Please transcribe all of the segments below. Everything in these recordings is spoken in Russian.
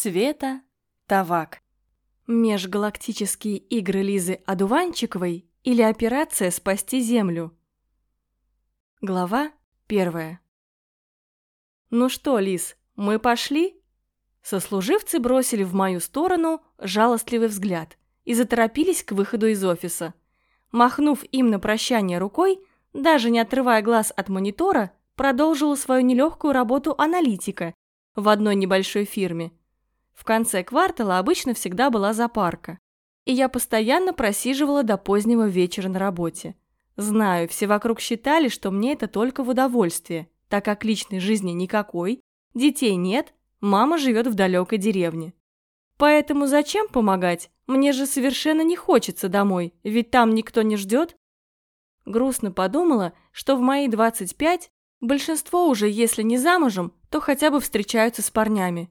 Света Тавак. Межгалактические игры Лизы Адуванчиковой или операция «Спасти Землю». Глава первая. «Ну что, Лиз, мы пошли?» Сослуживцы бросили в мою сторону жалостливый взгляд и заторопились к выходу из офиса. Махнув им на прощание рукой, даже не отрывая глаз от монитора, продолжила свою нелегкую работу аналитика в одной небольшой фирме – в конце квартала обычно всегда была запарка, и я постоянно просиживала до позднего вечера на работе. Знаю, все вокруг считали, что мне это только в удовольствие, так как личной жизни никакой, детей нет, мама живет в далекой деревне. Поэтому зачем помогать? Мне же совершенно не хочется домой, ведь там никто не ждет. Грустно подумала, что в мои 25 большинство уже, если не замужем, то хотя бы встречаются с парнями.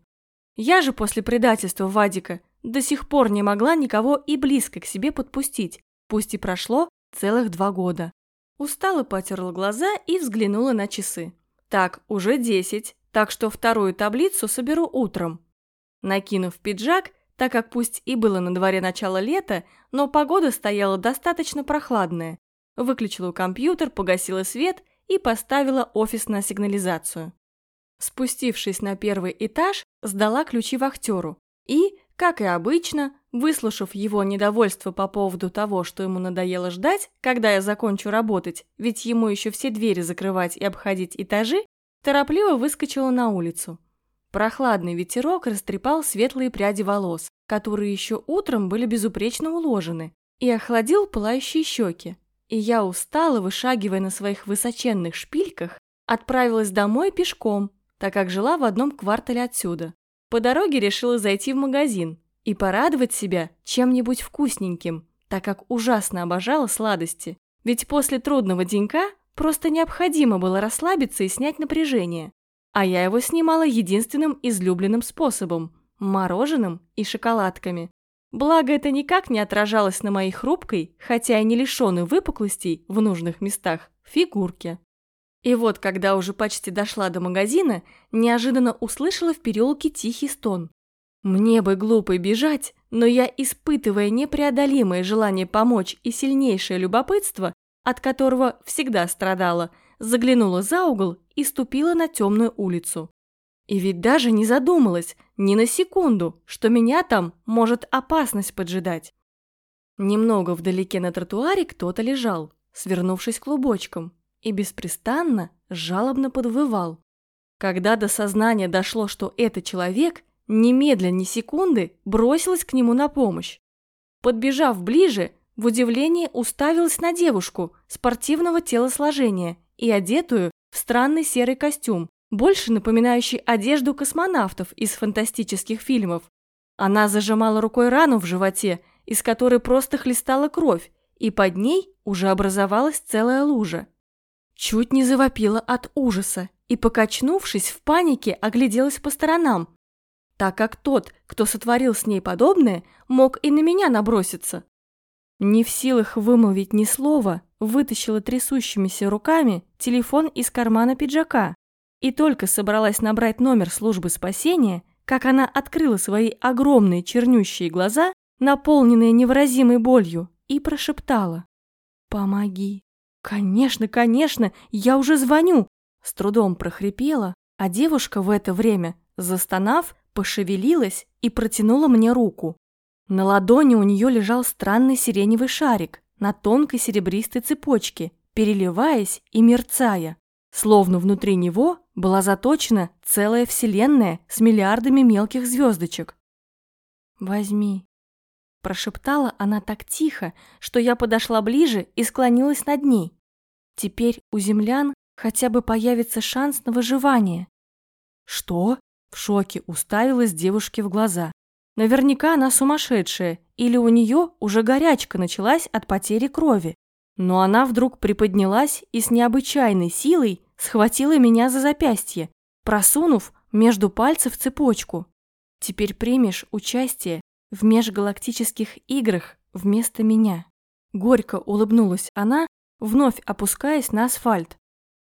Я же после предательства Вадика до сих пор не могла никого и близко к себе подпустить, пусть и прошло целых два года. Устала потерла глаза и взглянула на часы. Так, уже десять, так что вторую таблицу соберу утром. Накинув пиджак, так как пусть и было на дворе начало лета, но погода стояла достаточно прохладная, выключила компьютер, погасила свет и поставила офис на сигнализацию. Спустившись на первый этаж, сдала ключи вахтеру и, как и обычно, выслушав его недовольство по поводу того, что ему надоело ждать, когда я закончу работать, ведь ему еще все двери закрывать и обходить этажи, торопливо выскочила на улицу. Прохладный ветерок растрепал светлые пряди волос, которые еще утром были безупречно уложены, и охладил пылающие щеки. И я устала, вышагивая на своих высоченных шпильках, отправилась домой пешком, так как жила в одном квартале отсюда. По дороге решила зайти в магазин и порадовать себя чем-нибудь вкусненьким, так как ужасно обожала сладости. Ведь после трудного денька просто необходимо было расслабиться и снять напряжение. А я его снимала единственным излюбленным способом – мороженым и шоколадками. Благо это никак не отражалось на моей хрупкой, хотя и не лишенной выпуклостей в нужных местах, фигурке. И вот, когда уже почти дошла до магазина, неожиданно услышала в переулке тихий стон. Мне бы глупо бежать, но я, испытывая непреодолимое желание помочь и сильнейшее любопытство, от которого всегда страдала, заглянула за угол и ступила на темную улицу. И ведь даже не задумалась ни на секунду, что меня там может опасность поджидать. Немного вдалеке на тротуаре кто-то лежал, свернувшись клубочком и беспрестанно жалобно подвывал. Когда до сознания дошло, что это человек, немедленно ни секунды бросилась к нему на помощь. Подбежав ближе, в удивлении уставилась на девушку спортивного телосложения и одетую в странный серый костюм, больше напоминающий одежду космонавтов из фантастических фильмов. Она зажимала рукой рану в животе, из которой просто хлестала кровь, и под ней уже образовалась целая лужа. Чуть не завопила от ужаса и, покачнувшись в панике, огляделась по сторонам, так как тот, кто сотворил с ней подобное, мог и на меня наброситься. Не в силах вымолвить ни слова, вытащила трясущимися руками телефон из кармана пиджака и только собралась набрать номер службы спасения, как она открыла свои огромные чернющие глаза, наполненные невыразимой болью, и прошептала «Помоги». «Конечно, конечно, я уже звоню!» С трудом прохрипела, а девушка в это время, застонав, пошевелилась и протянула мне руку. На ладони у нее лежал странный сиреневый шарик на тонкой серебристой цепочке, переливаясь и мерцая. Словно внутри него была заточена целая вселенная с миллиардами мелких звездочек. «Возьми», – прошептала она так тихо, что я подошла ближе и склонилась над ней. Теперь у землян хотя бы появится шанс на выживание. Что? В шоке уставилась девушке в глаза. Наверняка она сумасшедшая, или у нее уже горячка началась от потери крови. Но она вдруг приподнялась и с необычайной силой схватила меня за запястье, просунув между пальцев цепочку. Теперь примешь участие в межгалактических играх вместо меня. Горько улыбнулась она вновь опускаясь на асфальт.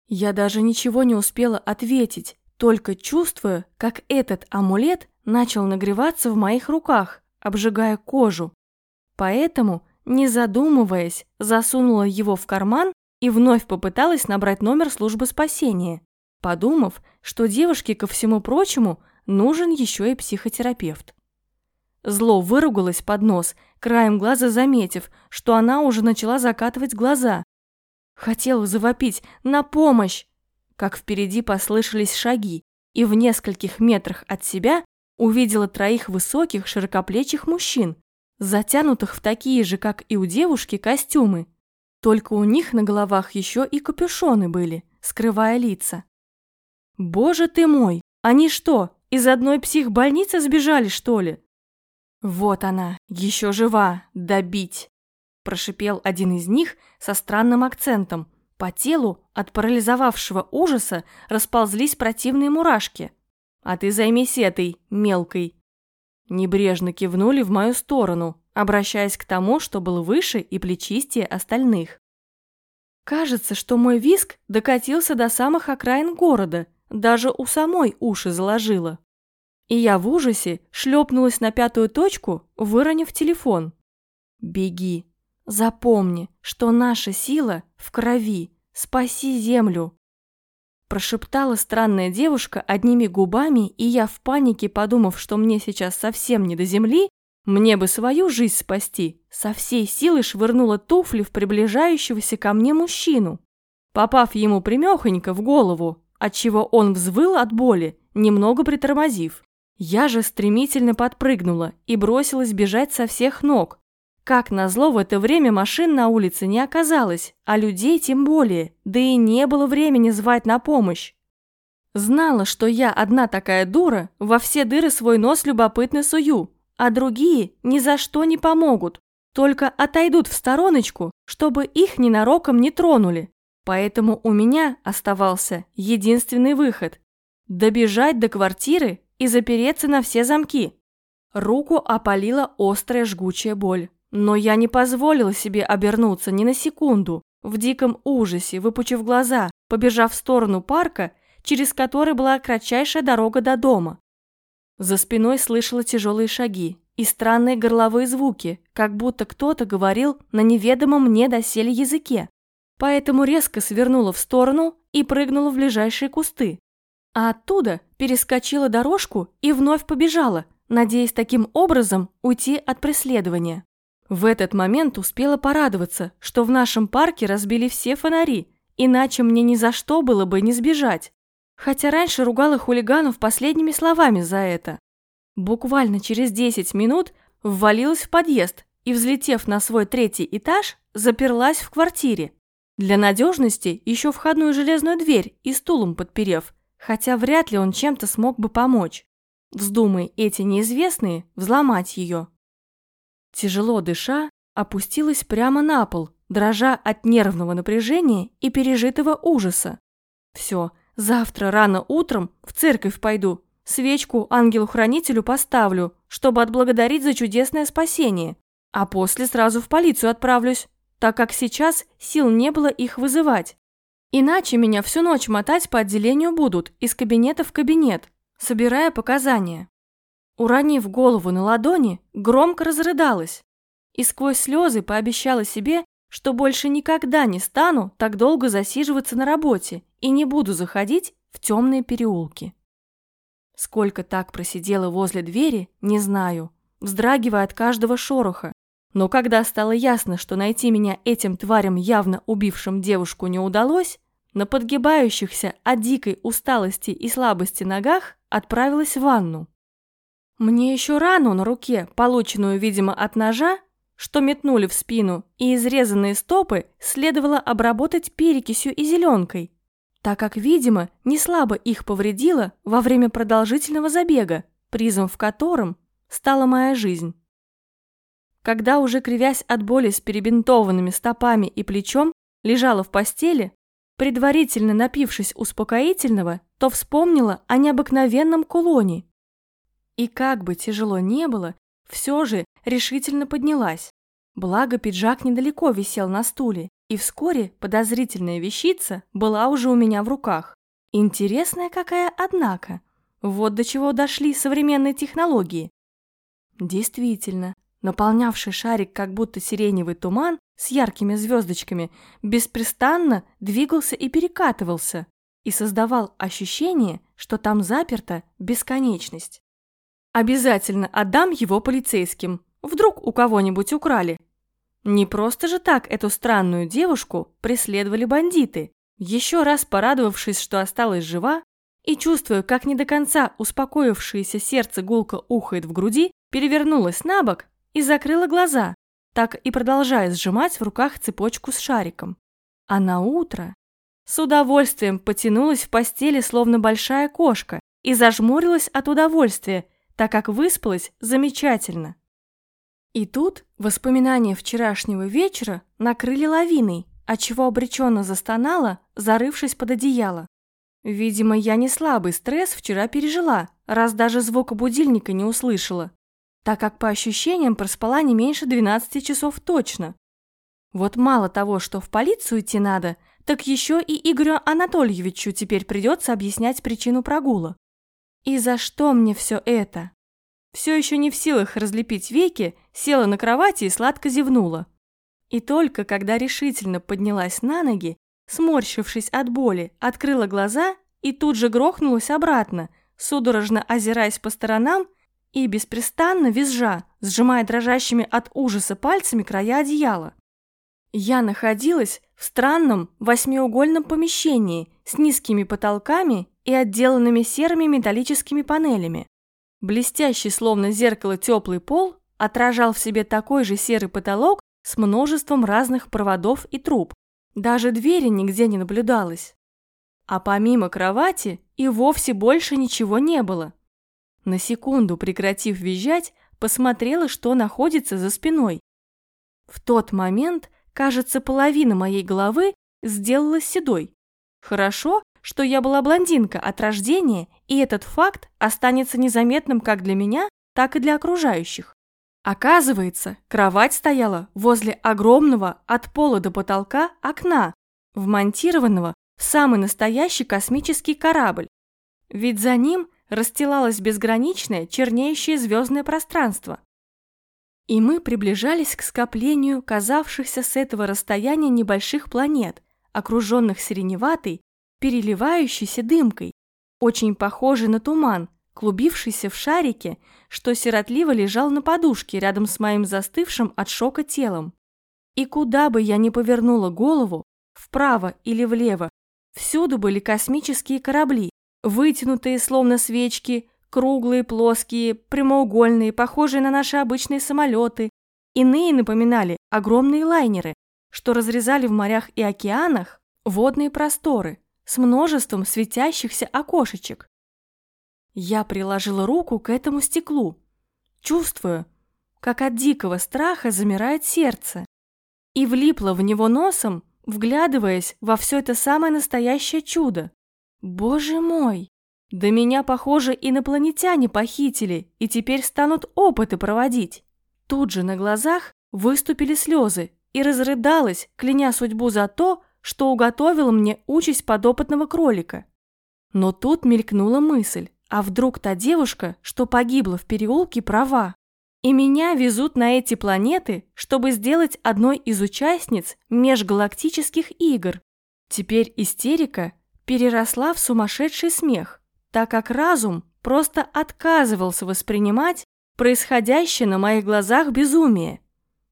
Я даже ничего не успела ответить, только чувствуя, как этот амулет начал нагреваться в моих руках, обжигая кожу. Поэтому, не задумываясь, засунула его в карман и вновь попыталась набрать номер службы спасения, подумав, что девушке, ко всему прочему, нужен еще и психотерапевт. Зло выругалась под нос, краем глаза заметив, что она уже начала закатывать глаза. Хотела завопить «На помощь!», как впереди послышались шаги, и в нескольких метрах от себя увидела троих высоких широкоплечих мужчин, затянутых в такие же, как и у девушки, костюмы. Только у них на головах еще и капюшоны были, скрывая лица. «Боже ты мой! Они что, из одной психбольницы сбежали, что ли?» «Вот она, еще жива, добить!» Прошипел один из них со странным акцентом. По телу от парализовавшего ужаса расползлись противные мурашки. «А ты займись этой, мелкой!» Небрежно кивнули в мою сторону, обращаясь к тому, что был выше и плечистее остальных. Кажется, что мой виск докатился до самых окраин города, даже у самой уши заложило. И я в ужасе шлепнулась на пятую точку, выронив телефон. «Беги. Запомни, что наша сила в крови. Спаси землю!» Прошептала странная девушка одними губами, и я в панике, подумав, что мне сейчас совсем не до земли, мне бы свою жизнь спасти, со всей силы швырнула туфли в приближающегося ко мне мужчину, попав ему примехонько в голову, отчего он взвыл от боли, немного притормозив. Я же стремительно подпрыгнула и бросилась бежать со всех ног. Как назло, в это время машин на улице не оказалось, а людей тем более, да и не было времени звать на помощь. Знала, что я одна такая дура, во все дыры свой нос любопытно сую, а другие ни за что не помогут, только отойдут в стороночку, чтобы их ненароком не тронули. Поэтому у меня оставался единственный выход – добежать до квартиры и запереться на все замки. Руку опалила острая жгучая боль. Но я не позволила себе обернуться ни на секунду, в диком ужасе, выпучив глаза, побежав в сторону парка, через который была кратчайшая дорога до дома. За спиной слышала тяжелые шаги и странные горловые звуки, как будто кто-то говорил на неведомом мне доселе языке. Поэтому резко свернула в сторону и прыгнула в ближайшие кусты а оттуда перескочила дорожку и вновь побежала, надеясь таким образом уйти от преследования. В этот момент успела порадоваться, что в нашем парке разбили все фонари, иначе мне ни за что было бы не сбежать. Хотя раньше ругала хулиганов последними словами за это. Буквально через 10 минут ввалилась в подъезд и, взлетев на свой третий этаж, заперлась в квартире. Для надежности еще входную железную дверь и стулом подперев, хотя вряд ли он чем-то смог бы помочь. Вздумай эти неизвестные взломать ее. Тяжело дыша, опустилась прямо на пол, дрожа от нервного напряжения и пережитого ужаса. Все, завтра рано утром в церковь пойду, свечку ангелу-хранителю поставлю, чтобы отблагодарить за чудесное спасение, а после сразу в полицию отправлюсь, так как сейчас сил не было их вызывать. Иначе меня всю ночь мотать по отделению будут, из кабинета в кабинет, собирая показания. Уронив голову на ладони, громко разрыдалась и сквозь слезы пообещала себе, что больше никогда не стану так долго засиживаться на работе и не буду заходить в темные переулки. Сколько так просидела возле двери, не знаю, вздрагивая от каждого шороха. Но когда стало ясно, что найти меня этим тварям, явно убившим девушку, не удалось, на подгибающихся от дикой усталости и слабости ногах отправилась в ванну. Мне еще рану на руке, полученную, видимо, от ножа, что метнули в спину, и изрезанные стопы следовало обработать перекисью и зеленкой, так как, видимо, не слабо их повредило во время продолжительного забега, призом в котором стала моя жизнь. Когда уже кривясь от боли с перебинтованными стопами и плечом, лежала в постели, Предварительно напившись успокоительного, то вспомнила о необыкновенном кулоне. И как бы тяжело не было, все же решительно поднялась. Благо пиджак недалеко висел на стуле, и вскоре подозрительная вещица была уже у меня в руках. Интересная какая, однако. Вот до чего дошли современные технологии. Действительно, наполнявший шарик как будто сиреневый туман с яркими звездочками беспрестанно двигался и перекатывался и создавал ощущение, что там заперта бесконечность. Обязательно отдам его полицейским, вдруг у кого-нибудь украли. Не просто же так эту странную девушку преследовали бандиты. Еще раз порадовавшись, что осталась жива, и, чувствуя, как не до конца успокоившееся сердце гулко ухает в груди, перевернулась на бок и закрыла глаза, так и продолжая сжимать в руках цепочку с шариком. А на утро с удовольствием потянулась в постели, словно большая кошка, и зажмурилась от удовольствия, так как выспалась замечательно. И тут воспоминания вчерашнего вечера накрыли лавиной, отчего обреченно застонала, зарывшись под одеяло. Видимо, я не слабый стресс вчера пережила, раз даже звука будильника не услышала, так как по ощущениям проспала не меньше 12 часов точно. Вот мало того, что в полицию идти надо, так еще и Игорю Анатольевичу теперь придется объяснять причину прогула. И за что мне все это? Все еще не в силах разлепить веки, села на кровати и сладко зевнула. И только когда решительно поднялась на ноги, Сморщившись от боли, открыла глаза и тут же грохнулась обратно, судорожно озираясь по сторонам и беспрестанно визжа, сжимая дрожащими от ужаса пальцами края одеяла. Я находилась в странном восьмиугольном помещении с низкими потолками и отделанными серыми металлическими панелями. Блестящий, словно зеркало, теплый пол отражал в себе такой же серый потолок с множеством разных проводов и труб, даже двери нигде не наблюдалось. А помимо кровати и вовсе больше ничего не было. На секунду, прекратив визжать, посмотрела, что находится за спиной. В тот момент, кажется, половина моей головы сделалась седой. Хорошо, что я была блондинка от рождения, и этот факт останется незаметным как для меня, так и для окружающих. Оказывается, кровать стояла возле огромного от пола до потолка окна, вмонтированного в самый настоящий космический корабль. Ведь за ним расстилалось безграничное чернеющее звездное пространство. И мы приближались к скоплению казавшихся с этого расстояния небольших планет, окруженных сиреневатой, переливающейся дымкой, очень похожей на туман, клубившийся в шарике, что сиротливо лежал на подушке рядом с моим застывшим от шока телом. И куда бы я ни повернула голову, вправо или влево, всюду были космические корабли, вытянутые словно свечки, круглые, плоские, прямоугольные, похожие на наши обычные самолеты. Иные напоминали огромные лайнеры, что разрезали в морях и океанах водные просторы с множеством светящихся окошечек. Я приложила руку к этому стеклу. Чувствую, как от дикого страха замирает сердце. И влипла в него носом, вглядываясь во все это самое настоящее чудо. Боже мой! Да меня, похоже, инопланетяне похитили и теперь станут опыты проводить. Тут же на глазах выступили слезы и разрыдалась, кляня судьбу за то, что уготовила мне участь подопытного кролика. Но тут мелькнула мысль. А вдруг та девушка, что погибла в переулке, права? И меня везут на эти планеты, чтобы сделать одной из участниц межгалактических игр. Теперь истерика переросла в сумасшедший смех, так как разум просто отказывался воспринимать происходящее на моих глазах безумие.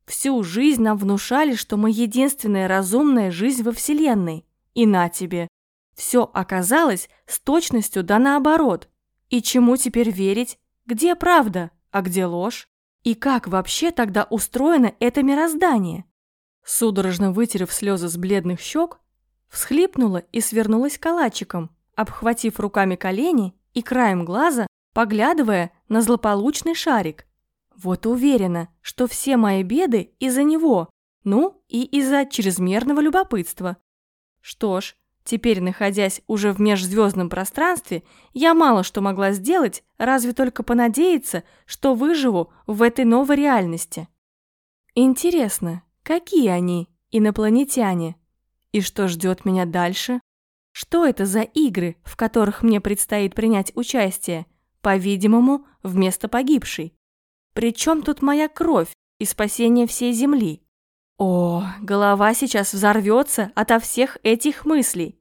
Всю жизнь нам внушали, что мы единственная разумная жизнь во Вселенной. И на тебе. Все оказалось с точностью да наоборот. И чему теперь верить? Где правда, а где ложь? И как вообще тогда устроено это мироздание? Судорожно вытерев слезы с бледных щек, всхлипнула и свернулась калачиком, обхватив руками колени и краем глаза, поглядывая на злополучный шарик. Вот уверена, что все мои беды из-за него, ну и из-за чрезмерного любопытства. Что ж, Теперь, находясь уже в межзвездном пространстве, я мало что могла сделать, разве только понадеяться, что выживу в этой новой реальности. Интересно, какие они, инопланетяне? И что ждет меня дальше? Что это за игры, в которых мне предстоит принять участие? По-видимому, вместо погибшей. Причем тут моя кровь и спасение всей земли? О, голова сейчас взорвется ото всех этих мыслей.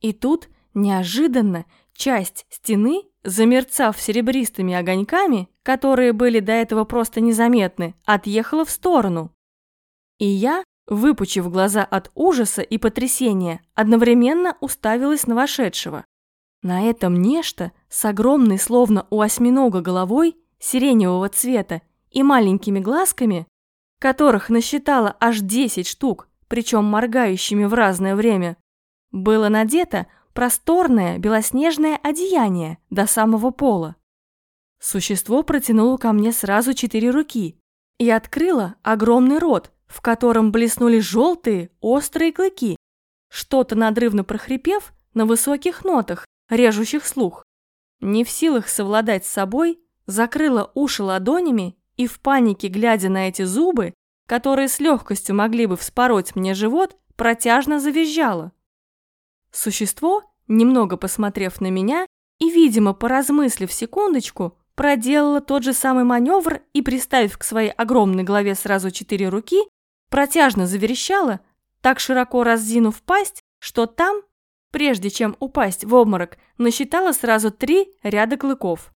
И тут, неожиданно, часть стены, замерцав серебристыми огоньками, которые были до этого просто незаметны, отъехала в сторону. И я, выпучив глаза от ужаса и потрясения, одновременно уставилась на вошедшего. На этом нечто с огромной, словно у осьминога головой, сиреневого цвета и маленькими глазками, которых насчитала аж 10 штук, причем моргающими в разное время, было надето просторное белоснежное одеяние до самого пола. Существо протянуло ко мне сразу четыре руки и открыло огромный рот, в котором блеснули желтые острые клыки, что-то надрывно прохрипев на высоких нотах, режущих слух. Не в силах совладать с собой, закрыла уши ладонями и в панике, глядя на эти зубы, которые с легкостью могли бы вспороть мне живот, протяжно завизжала. Существо, немного посмотрев на меня и, видимо, поразмыслив секундочку, проделала тот же самый маневр и, приставив к своей огромной голове сразу четыре руки, протяжно заверещала, так широко раззинув пасть, что там, прежде чем упасть в обморок, насчитала сразу три ряда клыков.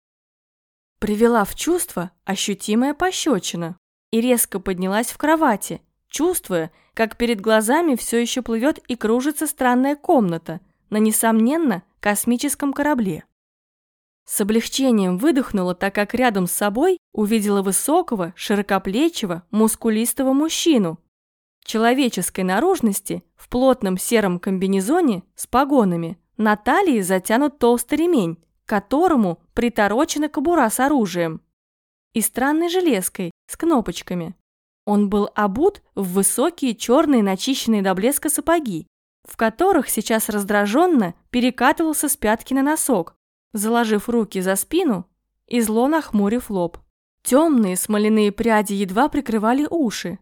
Привела в чувство ощутимая пощечина и резко поднялась в кровати, чувствуя, как перед глазами все еще плывет и кружится странная комната на, несомненно, космическом корабле. С облегчением выдохнула, так как рядом с собой увидела высокого, широкоплечего, мускулистого мужчину. Человеческой наружности, в плотном сером комбинезоне с погонами, на талии затянут толстый ремень, к которому приторочена кобура с оружием. И странной железкой, с кнопочками. Он был обут в высокие черные начищенные до блеска сапоги, в которых сейчас раздраженно перекатывался с пятки на носок, заложив руки за спину и зло нахмурив лоб. Темные смоляные пряди едва прикрывали уши,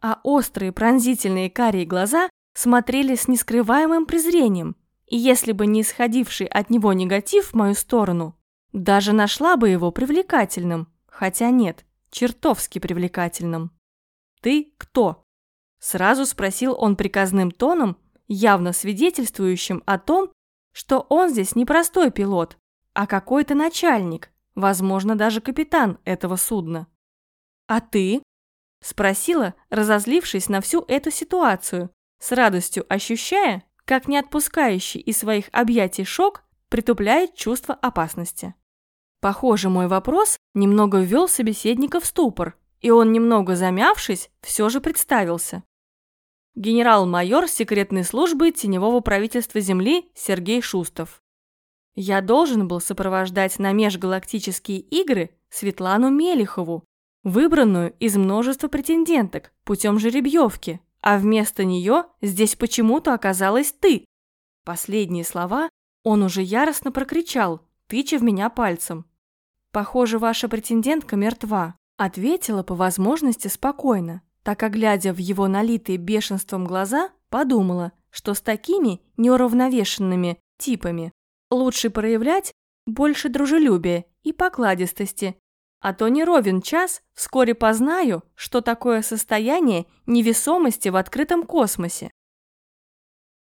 а острые пронзительные карие глаза смотрели с нескрываемым презрением, и если бы не исходивший от него негатив в мою сторону, даже нашла бы его привлекательным, хотя нет, чертовски привлекательным. «Ты кто?» Сразу спросил он приказным тоном, явно свидетельствующим о том, что он здесь не простой пилот, а какой-то начальник, возможно, даже капитан этого судна. «А ты?» – спросила, разозлившись на всю эту ситуацию, с радостью ощущая, как не отпускающий из своих объятий шок притупляет чувство опасности. Похоже, мой вопрос немного ввел собеседника в ступор, и он, немного замявшись, все же представился. Генерал-майор секретной службы теневого правительства Земли Сергей Шустов. Я должен был сопровождать на межгалактические игры Светлану Мелихову, выбранную из множества претенденток путем жеребьевки, а вместо нее здесь почему-то оказалась ты. Последние слова он уже яростно прокричал, тыча в меня пальцем. «Похоже, ваша претендентка мертва», ответила по возможности спокойно, так как, глядя в его налитые бешенством глаза, подумала, что с такими неуравновешенными типами Лучше проявлять больше дружелюбия и покладистости, а то не ровен час, вскоре познаю, что такое состояние невесомости в открытом космосе.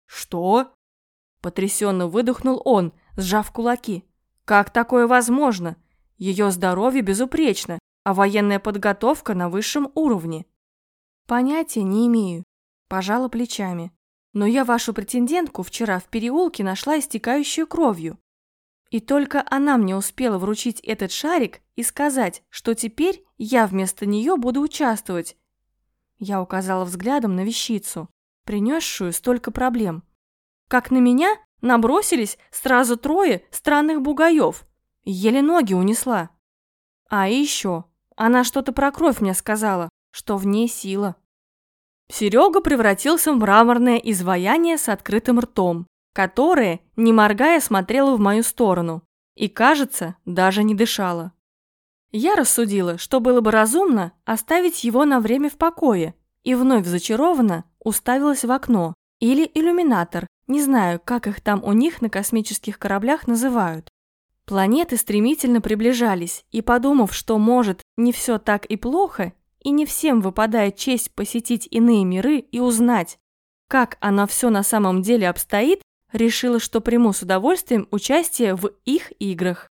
«Что?» – потрясенно выдохнул он, сжав кулаки. «Как такое возможно? Ее здоровье безупречно, а военная подготовка на высшем уровне». «Понятия не имею», – пожала плечами но я вашу претендентку вчера в переулке нашла истекающую кровью. И только она мне успела вручить этот шарик и сказать, что теперь я вместо нее буду участвовать. Я указала взглядом на вещицу, принесшую столько проблем. Как на меня набросились сразу трое странных бугаев. Еле ноги унесла. А еще, она что-то про кровь мне сказала, что в ней сила. Серега превратился в мраморное изваяние с открытым ртом, которое, не моргая, смотрело в мою сторону и, кажется, даже не дышало. Я рассудила, что было бы разумно оставить его на время в покое, и вновь зачарованно уставилась в окно, Или иллюминатор, не знаю, как их там у них на космических кораблях называют. Планеты стремительно приближались, и подумав, что, может, не все так и плохо, и не всем выпадает честь посетить иные миры и узнать, как оно все на самом деле обстоит, решила, что приму с удовольствием участие в их играх.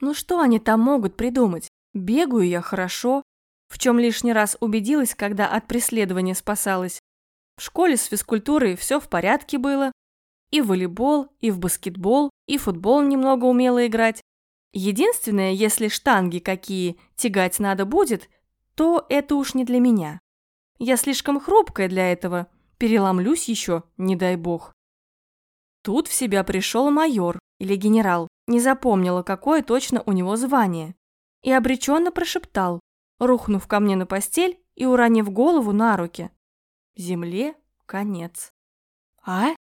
Ну что они там могут придумать? Бегаю я хорошо, в чем лишний раз убедилась, когда от преследования спасалась. В школе с физкультурой все в порядке было. И в волейбол, и в баскетбол, и в футбол немного умела играть. Единственное, если штанги какие тягать надо будет, то это уж не для меня. Я слишком хрупкая для этого, переломлюсь еще, не дай бог. Тут в себя пришел майор или генерал, не запомнила, какое точно у него звание, и обреченно прошептал, рухнув ко мне на постель и уронив голову на руки. Земле конец. «А?» –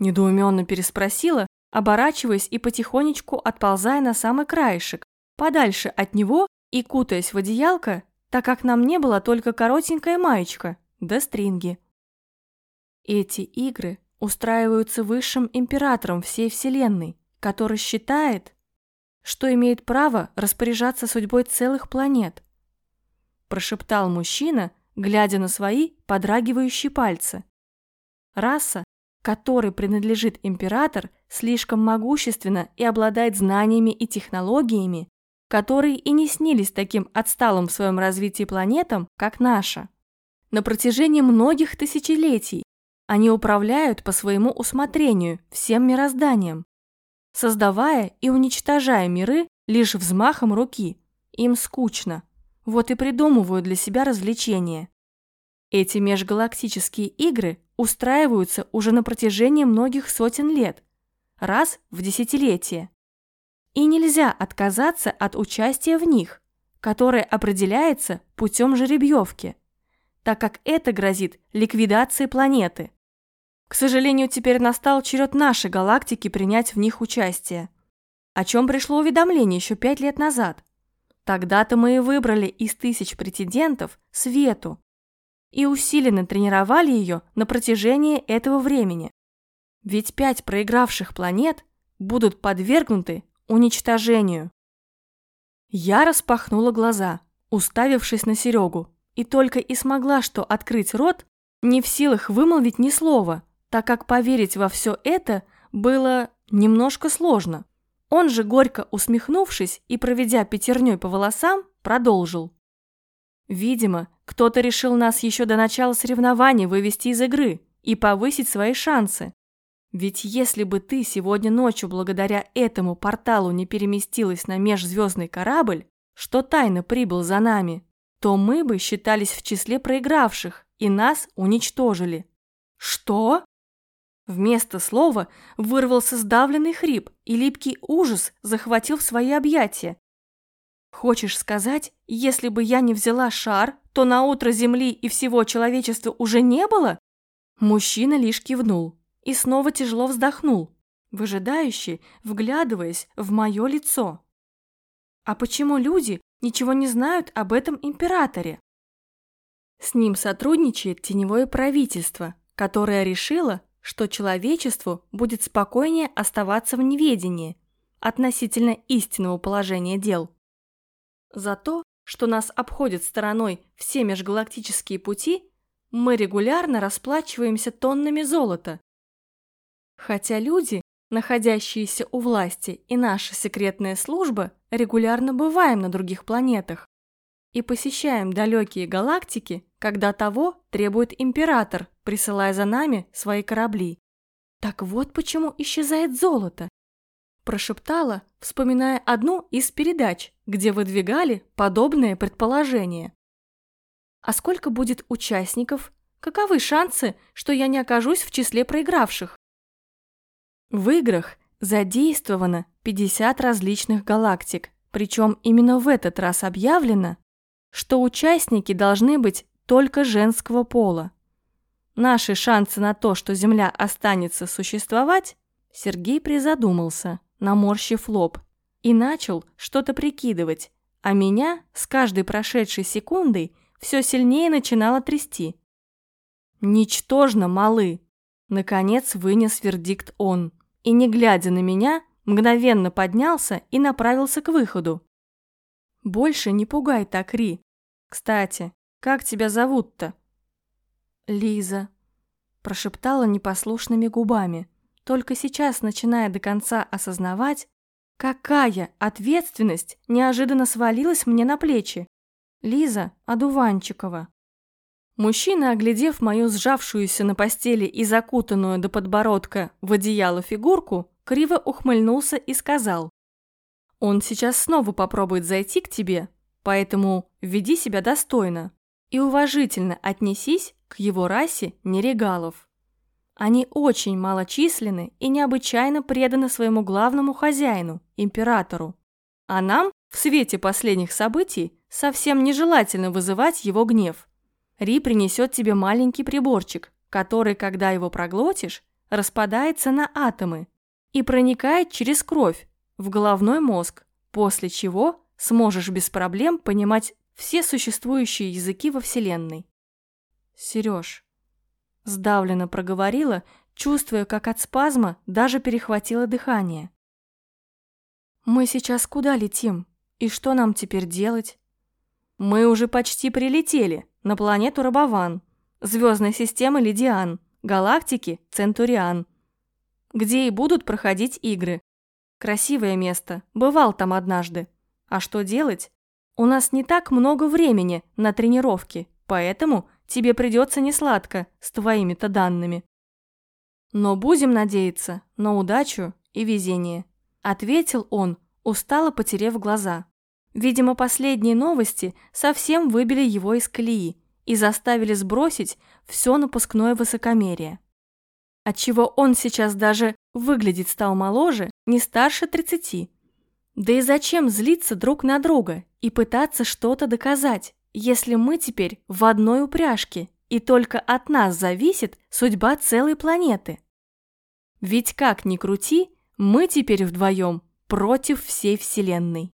недоуменно переспросила, оборачиваясь и потихонечку отползая на самый краешек, подальше от него и кутаясь в одеялко, так как на мне была только коротенькая маечка, да стринги. Эти игры устраиваются высшим императором всей Вселенной, который считает, что имеет право распоряжаться судьбой целых планет. Прошептал мужчина, глядя на свои подрагивающие пальцы. Раса, которой принадлежит император, слишком могущественна и обладает знаниями и технологиями, которые и не снились таким отсталым в своем развитии планетам, как наша. На протяжении многих тысячелетий они управляют по своему усмотрению всем мирозданием, создавая и уничтожая миры лишь взмахом руки. Им скучно. Вот и придумывают для себя развлечения. Эти межгалактические игры устраиваются уже на протяжении многих сотен лет, раз в десятилетие. И нельзя отказаться от участия в них, которое определяется путем жеребьевки, так как это грозит ликвидацией планеты. К сожалению, теперь настал черед нашей галактики принять в них участие, о чем пришло уведомление еще пять лет назад. Тогда-то мы и выбрали из тысяч претендентов Свету и усиленно тренировали ее на протяжении этого времени. Ведь пять проигравших планет будут подвергнуты уничтожению. Я распахнула глаза, уставившись на Серегу, и только и смогла что открыть рот, не в силах вымолвить ни слова, так как поверить во все это было немножко сложно. Он же, горько усмехнувшись и проведя пятерней по волосам, продолжил. Видимо, кто-то решил нас еще до начала соревнований вывести из игры и повысить свои шансы. Ведь если бы ты сегодня ночью благодаря этому порталу не переместилась на межзвездный корабль, что тайно прибыл за нами, то мы бы считались в числе проигравших и нас уничтожили. Что? Вместо слова вырвался сдавленный хрип, и липкий ужас захватил в свои объятия. Хочешь сказать, если бы я не взяла шар, то на утро Земли и всего человечества уже не было? Мужчина лишь кивнул и снова тяжело вздохнул, выжидающе вглядываясь в мое лицо. А почему люди ничего не знают об этом императоре? С ним сотрудничает теневое правительство, которое решило, что человечеству будет спокойнее оставаться в неведении относительно истинного положения дел. За то, что нас обходят стороной все межгалактические пути, мы регулярно расплачиваемся тоннами золота, Хотя люди, находящиеся у власти, и наша секретная служба регулярно бываем на других планетах и посещаем далекие галактики, когда того требует император, присылая за нами свои корабли. Так вот почему исчезает золото. Прошептала, вспоминая одну из передач, где выдвигали подобное предположение. А сколько будет участников? Каковы шансы, что я не окажусь в числе проигравших? В играх задействовано 50 различных галактик, причем именно в этот раз объявлено, что участники должны быть только женского пола. Наши шансы на то, что Земля останется существовать, Сергей призадумался, наморщив лоб, и начал что-то прикидывать, а меня с каждой прошедшей секундой все сильнее начинало трясти. Ничтожно малы, Наконец вынес вердикт он, и, не глядя на меня, мгновенно поднялся и направился к выходу. «Больше не пугай так, Ри. Кстати, как тебя зовут-то?» «Лиза», – прошептала непослушными губами, только сейчас начиная до конца осознавать, какая ответственность неожиданно свалилась мне на плечи. Лиза Адуванчикова. Мужчина, оглядев мою сжавшуюся на постели и закутанную до подбородка в одеяло фигурку, криво ухмыльнулся и сказал. «Он сейчас снова попробует зайти к тебе, поэтому веди себя достойно и уважительно отнесись к его расе нерегалов. Они очень малочисленны и необычайно преданы своему главному хозяину, императору. А нам, в свете последних событий, совсем нежелательно вызывать его гнев. Ри принесет тебе маленький приборчик, который, когда его проглотишь, распадается на атомы и проникает через кровь в головной мозг, после чего сможешь без проблем понимать все существующие языки во Вселенной. Сереж, сдавленно проговорила, чувствуя, как от спазма даже перехватило дыхание. Мы сейчас куда летим? И что нам теперь делать? Мы уже почти прилетели на планету Рабован, звездной системы Лидиан, галактики Центуриан, где и будут проходить игры. Красивое место, бывал там однажды. А что делать? У нас не так много времени на тренировки, поэтому тебе придется несладко с твоими-то данными. Но будем надеяться на удачу и везение, ответил он, устало потерев глаза. Видимо, последние новости совсем выбили его из колеи и заставили сбросить все напускное высокомерие. Отчего он сейчас даже выглядеть стал моложе, не старше тридцати. Да и зачем злиться друг на друга и пытаться что-то доказать? Если мы теперь в одной упряжке, и только от нас зависит судьба целой планеты? Ведь как ни крути, мы теперь вдвоем против всей Вселенной.